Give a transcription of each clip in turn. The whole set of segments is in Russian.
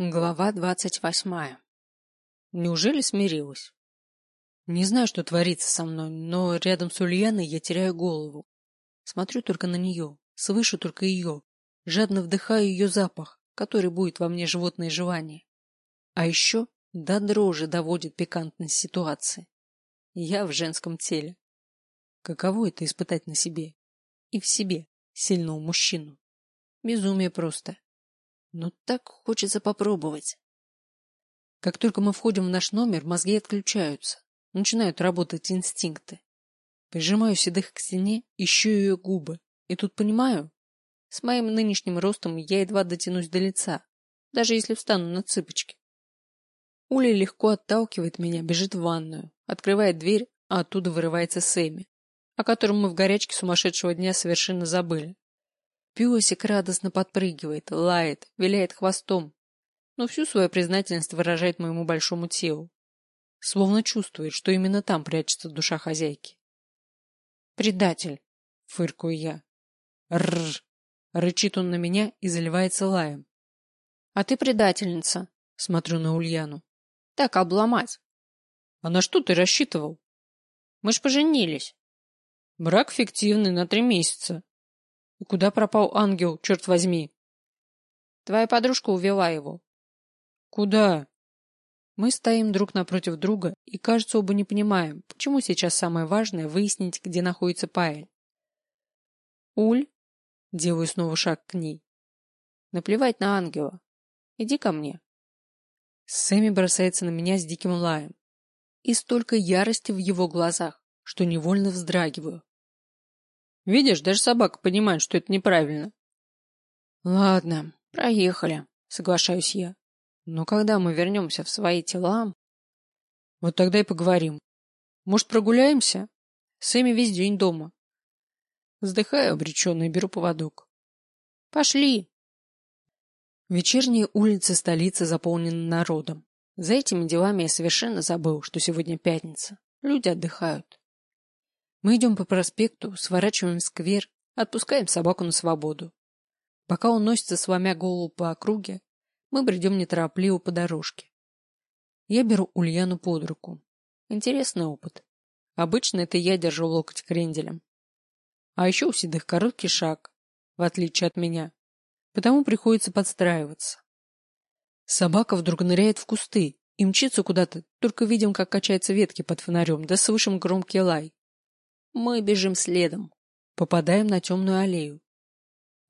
Глава двадцать восьмая. Неужели смирилась? Не знаю, что творится со мной, но рядом с Ульяной я теряю голову. Смотрю только на нее, слышу только ее, жадно вдыхаю ее запах, который будет во мне животное желание. А еще до дрожи доводит пикантность ситуации. Я в женском теле. Каково это испытать на себе? И в себе сильного мужчину. Безумие просто. Но так хочется попробовать. Как только мы входим в наш номер, мозги отключаются. Начинают работать инстинкты. Прижимаю седых к стене, ищу ее губы. И тут понимаю, с моим нынешним ростом я едва дотянусь до лица, даже если встану на цыпочки. Уля легко отталкивает меня, бежит в ванную, открывает дверь, а оттуда вырывается Сэмми, о котором мы в горячке сумасшедшего дня совершенно забыли. Песик радостно подпрыгивает, лает, виляет хвостом, но всю свою признательность выражает моему большому телу. Словно чувствует, что именно там прячется душа хозяйки. «Предатель!» — фыркую я. «Рррр!» — рычит он на меня и заливается лаем. «А ты предательница!» — смотрю на Ульяну. «Так обломать!» «А на что ты рассчитывал?» «Мы ж поженились!» «Брак фиктивный на три месяца», и куда пропал ангел, черт возьми? Твоя подружка увела его. Куда? Мы стоим друг напротив друга и, кажется, оба не понимаем, почему сейчас самое важное выяснить, где находится Паэль. Уль, делаю снова шаг к ней. Наплевать на ангела. Иди ко мне. Сэмми бросается на меня с диким лаем. И столько ярости в его глазах, что невольно вздрагиваю. Видишь, даже собака понимает, что это неправильно. Ладно, проехали, соглашаюсь я. Но когда мы вернемся в свои тела... Вот тогда и поговорим. Может, прогуляемся? Сэмми весь день дома. Вздыхаю обреченно и беру поводок. Пошли. Вечерние улицы столицы заполнены народом. За этими делами я совершенно забыл, что сегодня пятница. Люди отдыхают. Мы идем по проспекту, сворачиваем в сквер, отпускаем собаку на свободу. Пока он носится, сломя голову по округе, мы бредем неторопливо по дорожке. Я беру Ульяну под руку. Интересный опыт. Обычно это я держу локоть кренделем. А еще у седых короткий шаг, в отличие от меня. Потому приходится подстраиваться. Собака вдруг ныряет в кусты и мчится куда-то, только видим, как качаются ветки под фонарем, да слышим громкий лай. Мы бежим следом. Попадаем на темную аллею.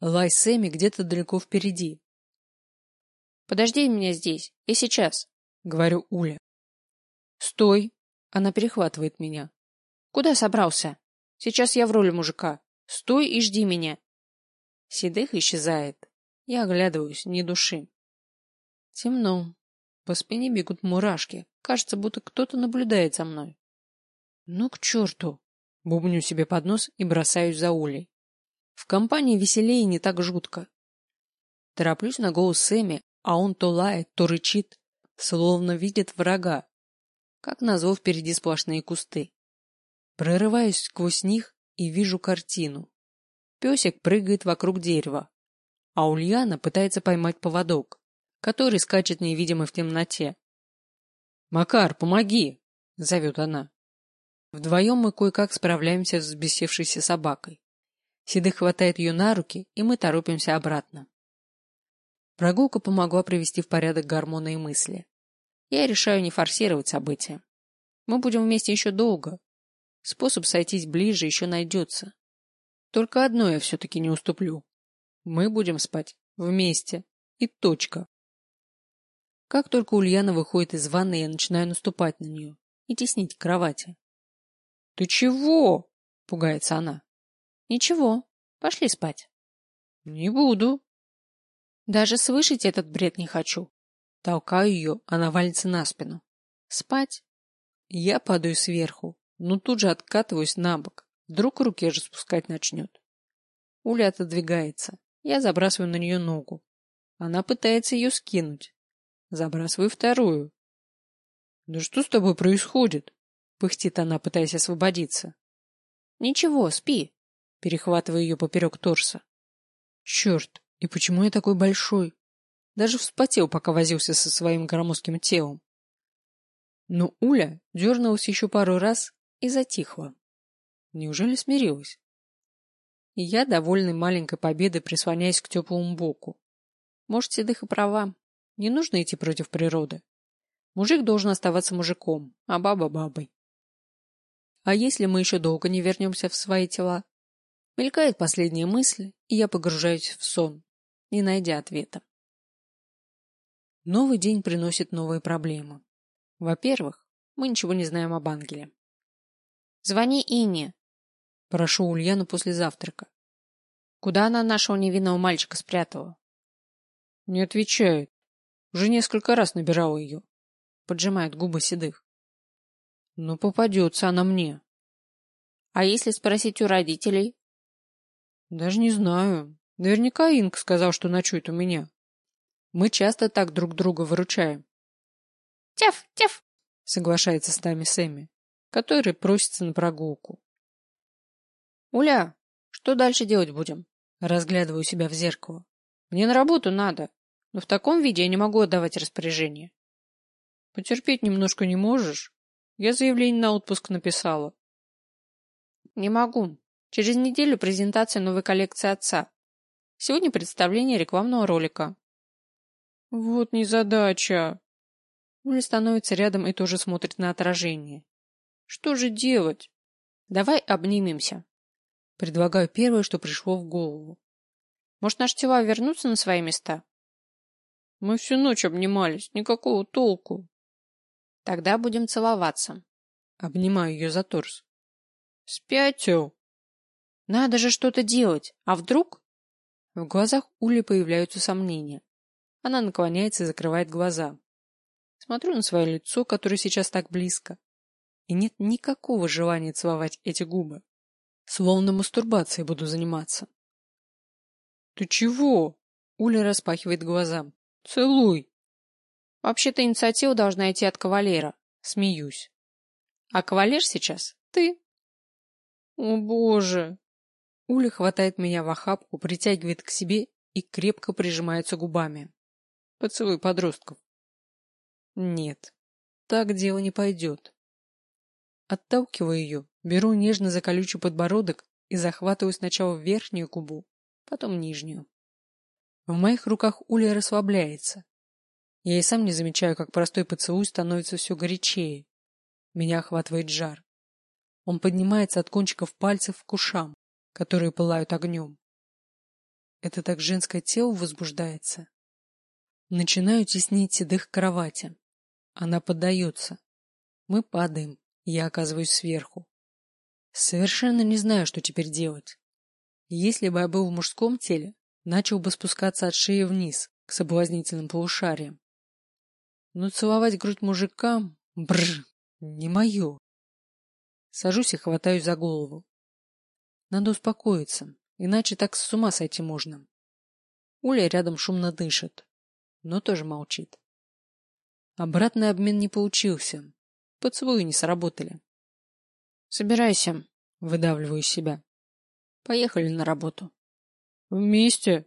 Лай Сэмми где-то далеко впереди. «Подожди меня здесь. Я сейчас», — говорю Уля. «Стой!» — она перехватывает меня. «Куда собрался? Сейчас я в роли мужика. Стой и жди меня». Седых исчезает. Я оглядываюсь, ни души. Темно. По спине бегут мурашки. Кажется, будто кто-то наблюдает за мной. Ну к черту! Бубню себе под нос и бросаюсь за Улей. В компании веселее не так жутко. Тороплюсь на голос Сэмми, а он то лает, то рычит, словно видит врага. Как назло впереди сплошные кусты. Прорываюсь сквозь них и вижу картину. Песик прыгает вокруг дерева, а Ульяна пытается поймать поводок, который скачет невидимо в темноте. «Макар, помоги!» — зовет она. Вдвоем мы кое-как справляемся с взбесившейся собакой. Седых хватает ее на руки, и мы торопимся обратно. Прогулка помогла привести в порядок гормоны и мысли. Я решаю не форсировать события. Мы будем вместе еще долго. Способ сойтись ближе еще найдется. Только одно я все-таки не уступлю. Мы будем спать вместе. И точка. Как только Ульяна выходит из ванны, я начинаю наступать на нее и теснить к кровати. Ты чего? Пугается она. Ничего. Пошли спать. Не буду. Даже слышать этот бред не хочу. Толкаю ее, она валится на спину. Спать? Я падаю сверху, но тут же откатываюсь на бок. Вдруг руки же спускать начнет. Уля отодвигается. Я забрасываю на нее ногу. Она пытается ее скинуть. Забрасываю вторую. Да что с тобой происходит? Пыхтит она, пытаясь освободиться. Ничего, спи. Перехватываю ее поперек торса. Черт, и почему я такой большой? Даже вспотел, пока возился со своим громоздким телом. Но Уля дернулась еще пару раз и затихла. Неужели смирилась? И я, довольный маленькой победой, прислоняюсь к теплому боку. Может, Седых и права. Не нужно идти против природы. Мужик должен оставаться мужиком, а баба бабой. А если мы еще долго не вернемся в свои тела? Мелькает последняя мысль, и я погружаюсь в сон, не найдя ответа. Новый день приносит новые проблемы. Во-первых, мы ничего не знаем об ангеле. Звони Инне. Прошу Ульяну после завтрака. Куда она нашего невинного мальчика спрятала? Не отвечает. Уже несколько раз набирал ее. Поджимает губы седых. Но попадется она мне. А если спросить у родителей? Даже не знаю. Наверняка Инг сказал, что ночует у меня. Мы часто так друг друга выручаем. Тяф, тяф, соглашается с нами Сэмми, который просится на прогулку. Уля, что дальше делать будем? Разглядываю себя в зеркало. Мне на работу надо, но в таком виде я не могу отдавать распоряжение. Потерпеть немножко не можешь? Я заявление на отпуск написала. Не могу. Через неделю презентация новой коллекции отца. Сегодня представление рекламного ролика. Вот незадача. Уля становится рядом и тоже смотрит на отражение. Что же делать? Давай обнимемся. Предлагаю первое, что пришло в голову. Может, наши тела вернутся на свои места? Мы всю ночь обнимались, никакого толку. Тогда будем целоваться. Обнимаю ее за торс. Спятил. Надо же что-то делать. А вдруг? В глазах Ули появляются сомнения. Она наклоняется и закрывает глаза. Смотрю на свое лицо, которое сейчас так близко. И нет никакого желания целовать эти губы. Словно мастурбацией буду заниматься. Ты чего? Уля распахивает глаза. Целуй. Вообще-то инициатива должна идти от кавалера. Смеюсь. А кавалер сейчас ты. О, боже. Уля хватает меня в охапку, притягивает к себе и крепко прижимается губами. Поцелуй подростков. Нет, так дело не пойдет. Отталкиваю ее, беру нежно за колючий подбородок и захватываю сначала верхнюю губу, потом нижнюю. В моих руках Уля расслабляется. Я и сам не замечаю, как простой поцелуй становится все горячее. Меня охватывает жар. Он поднимается от кончиков пальцев к ушам, которые пылают огнем. Это так женское тело возбуждается. Начинаю теснить седых к кровати. Она поддается. Мы падаем, я оказываюсь сверху. Совершенно не знаю, что теперь делать. Если бы я был в мужском теле, начал бы спускаться от шеи вниз, к соблазнительным полушариям. Но целовать грудь мужикам, бррр, не мое. Сажусь и хватаюсь за голову. Надо успокоиться, иначе так с ума сойти можно. Уля рядом шумно дышит, но тоже молчит. Обратный обмен не получился. Поцелуи не сработали. Собирайся, выдавливаю из себя. Поехали на работу. Вместе?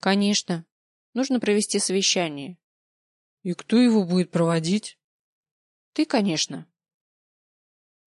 Конечно. Нужно провести совещание. И кто его будет проводить? Ты, конечно.